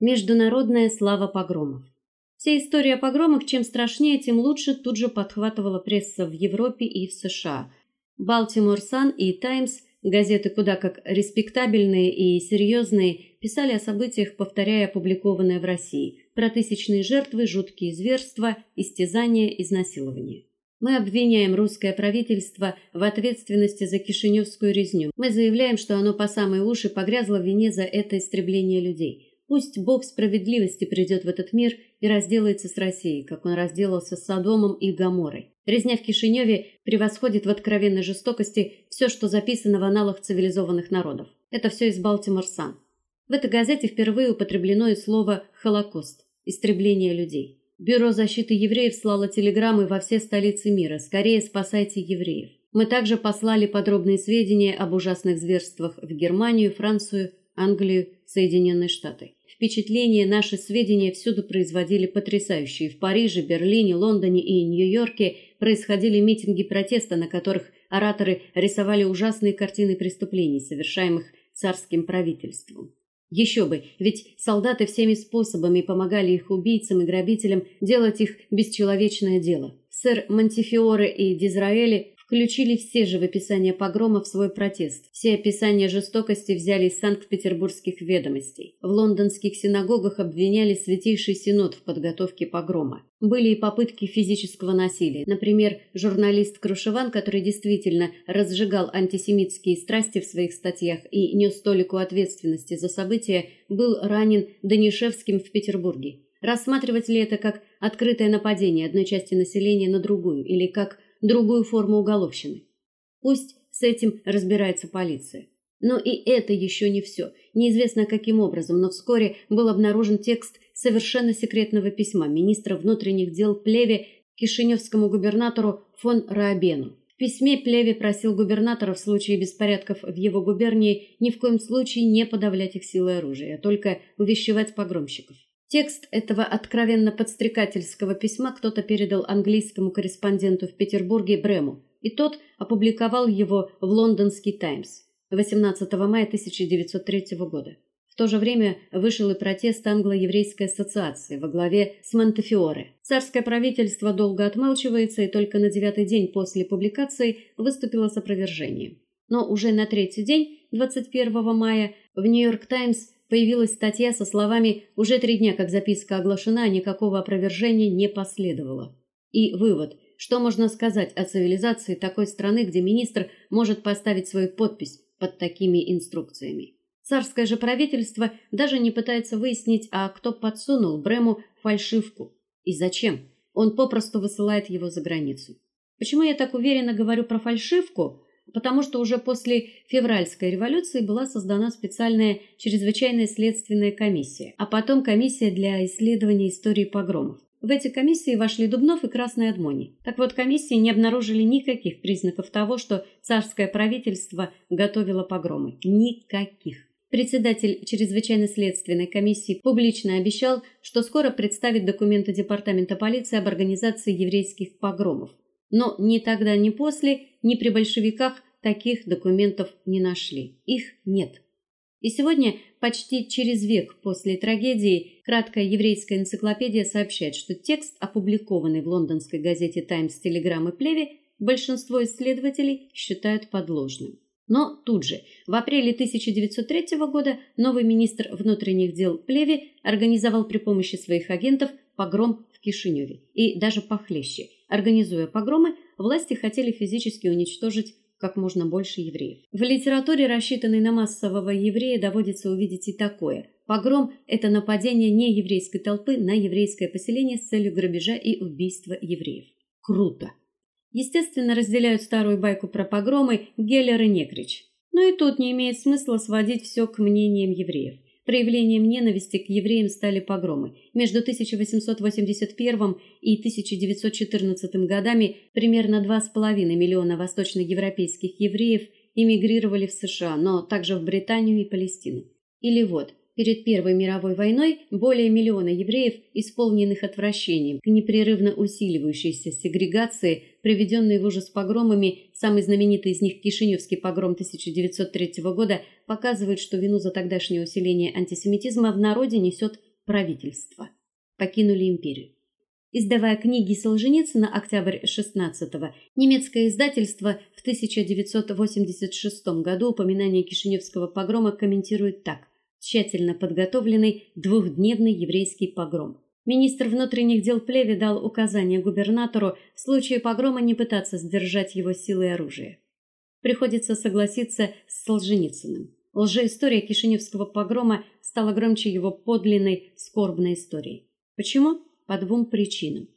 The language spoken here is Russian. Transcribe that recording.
Международная слава погромов. Вся история о погромах чем страшнее, тем лучше тут же подхватывала пресса в Европе и в США. Baltimore Sun и Times, газеты куда как респектабельные и серьезные, писали о событиях, повторяя опубликованное в России, про тысячные жертвы, жуткие зверства, истязания, изнасилования. Мы обвиняем русское правительство в ответственности за Кишиневскую резню. Мы заявляем, что оно по самые уши погрязло в вине за это истребление людей. Пусть Бог справедливости придет в этот мир и разделается с Россией, как он разделался с Содомом и Гоморрой. Резня в Кишиневе превосходит в откровенной жестокости все, что записано в аналах цивилизованных народов. Это все из Baltimore Sun. В этой газете впервые употреблено и слово Холокост истребление людей. Бюро защиты евреев слало телеграммы во все столицы мира: "Скорее спасайте евреев". Мы также послали подробные сведения об ужасных зверствах в Германию, Францию, Англию, Соединенные Штаты. Впечатления наши сведения всюду производили потрясающие. В Париже, Берлине, Лондоне и Нью-Йорке происходили митинги протеста, на которых ораторы рисовали ужасные картины преступлений, совершаемых царским правительством. Еще бы, ведь солдаты всеми способами помогали их убийцам и грабителям делать их бесчеловечное дело. Сэр Монтифиоре и Дизраэли включили все же в описание погрома в свой протест. Все описания жестокости взяли из Санкт-Петербургских ведомостей. В лондонских синагогах обвиняли Святейший Синод в подготовке погрома. Были и попытки физического насилия. Например, журналист Крушеван, который действительно разжигал антисемитские страсти в своих статьях и нес толику ответственности за события, был ранен Данишевским в Петербурге. Рассматривать ли это как открытое нападение одной части населения на другую или как другую форму уголовщины. Пусть с этим разбирается полиция. Но и это еще не все. Неизвестно каким образом, но вскоре был обнаружен текст совершенно секретного письма министра внутренних дел Плеве кишиневскому губернатору фон Раабену. В письме Плеве просил губернатора в случае беспорядков в его губернии ни в коем случае не подавлять их силой оружия, а только увещевать погромщиков. Текст этого откровенно подстрекательского письма кто-то передал английскому корреспонденту в Петербурге Брему, и тот опубликовал его в Лондонский Таймс 18 мая 1903 года. В то же время вышел и протест англо-еврейской ассоциации во главе с Монтефиоре. Царское правительство долго отмалчивается и только на девятый день после публикации выступило с опровержением. Но уже на третий день, 21 мая, в Нью-Йорк Таймс появилась статья со словами: "Уже три дня как записка оглашена, никакого опровержения не последовало". И вывод: что можно сказать о цивилизации такой страны, где министр может поставить свою подпись под такими инструкциями? Царское же правительство даже не пытается выяснить, а кто подсунул Брему фальшивку и зачем. Он попросту высылает его за границу. Почему я так уверенно говорю про фальшивку? Потому что уже после февральской революции была создана специальная чрезвычайная следственная комиссия, а потом комиссия для исследования истории погромов. В эти комиссии вошли Дубнов и Красный Адмоний. Так вот, комиссии не обнаружили никаких признаков того, что царское правительство готовило погромы. Никаких. Председатель чрезвычайной следственной комиссии публично обещал, что скоро представит документы департамента полиции об организации еврейских погромов. Но ни тогда, ни после, ни при большевиках таких документов не нашли. Их нет. И сегодня, почти через век после трагедии, краткая еврейская энциклопедия сообщает, что текст, опубликованный в лондонской газете Times Telegram и Плеве, большинство исследователей считают подложным. Но тут же, в апреле 1903 года, новый министр внутренних дел Плеви организовал при помощи своих агентов погром в Кишиневе. И даже похлеще. Организуя погромы, власти хотели физически уничтожить как можно больше евреев. В литературе, рассчитанной на массового еврея, доводится увидеть и такое: погром это нападение нееврейской толпы на еврейское поселение с целью грабежа и убийства евреев. Круто. Естественно, разделяют старую байку про погромы Геллер и Некрич. Но и тут не имеет смысла сводить все к мнениям евреев. Проявлением ненависти к евреям стали погромы. Между 1881 и 1914 годами примерно 2,5 миллиона восточноевропейских евреев эмигрировали в США, но также в Британию и Палестину. Или вот, перед Первой мировой войной более миллиона евреев, исполненных отвращением к непрерывно усиливающейся сегрегации, приведенной в ужас погромами, самый знаменитый из них Кишиневский погром 1903 года, показывает, что вину за тогдашнее усиление антисемитизма в народе несет правительства, покинули империю. Издавая книги Солженицына октябрь 16-го, немецкое издательство в 1986 году упоминание Кишиневского погрома комментирует так: тщательно подготовленный двухдневный еврейский погром. Министр внутренних дел Плеве дал указание губернатору в случае погрома не пытаться сдержать его силой оружия. Приходится согласиться с Солженицыным. Лжеистория Кишиневского погрома стала громче его подлинной скорбной истории. Почему? по двум причинам.